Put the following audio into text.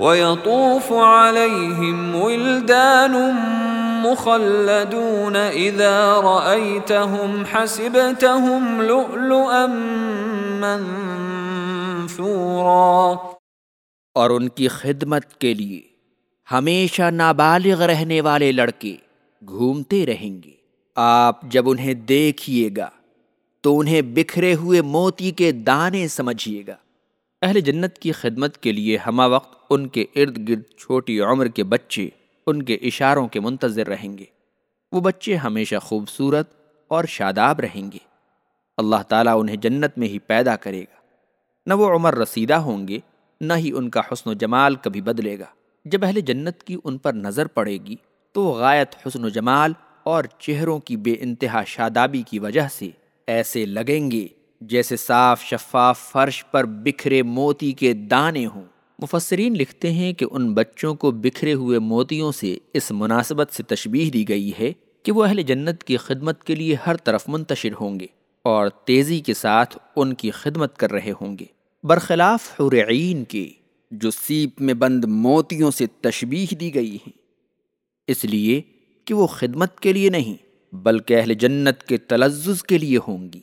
وَيَطُوفُ عَلَيْهِمْ وِلْدَانٌ مُخَلَّدُونَ إِذَا رَأَيْتَهُمْ حَسِبْتَهُمْ لُؤْلُؤًا مَنْثُورًا اور ان کی خدمت کے لیے ہمیشہ نابالغ رہنے والے لڑکے گھومتے رہیں گے۔ آپ جب انہیں دیکھیے گا تو انہیں بکھرے ہوئے موتی کے دانے سمجھیے گا۔ اہل جنت کی خدمت کے لیے ہما وقت ان کے ارد گرد چھوٹی عمر کے بچے ان کے اشاروں کے منتظر رہیں گے۔ وہ بچے ہمیشہ خوبصورت اور شاداب رہیں گے۔ اللہ تعالیٰ انہیں جنت میں ہی پیدا کرے گا۔ نہ وہ عمر رسیدہ ہوں گے، نہ ہی ان کا حسن و جمال کبھی بدلے گا۔ جب اہل جنت کی ان پر نظر پڑے گی، تو غایت، حسن و جمال اور چہروں کی بے انتہا شادابی کی وجہ سے ایسے لگیں گے۔ جیسے صاف، شفاف فرش پر بکھرے موتی کے دانے ہوں۔ مفسرین لکھتے ہیں کہ ان بچوں کو بکھرے ہوئے موتیوں سے اس مناسبت سے تشبیح دی گئی ہے کہ وہ اہل جنت کی خدمت کے لیے ہر طرف منتشر ہوں گے اور تیزی کے ساتھ ان کی خدمت کر رہے ہوں گے۔ برخلاف حرعین کے، جو سیپ میں بند موتیوں سے تشبیح دی گئی ہیں۔ اس لیے کہ وہ خدمت کے لیے نہیں، بلکہ اہل جنت کے تلزز کے لیے ہوں گی۔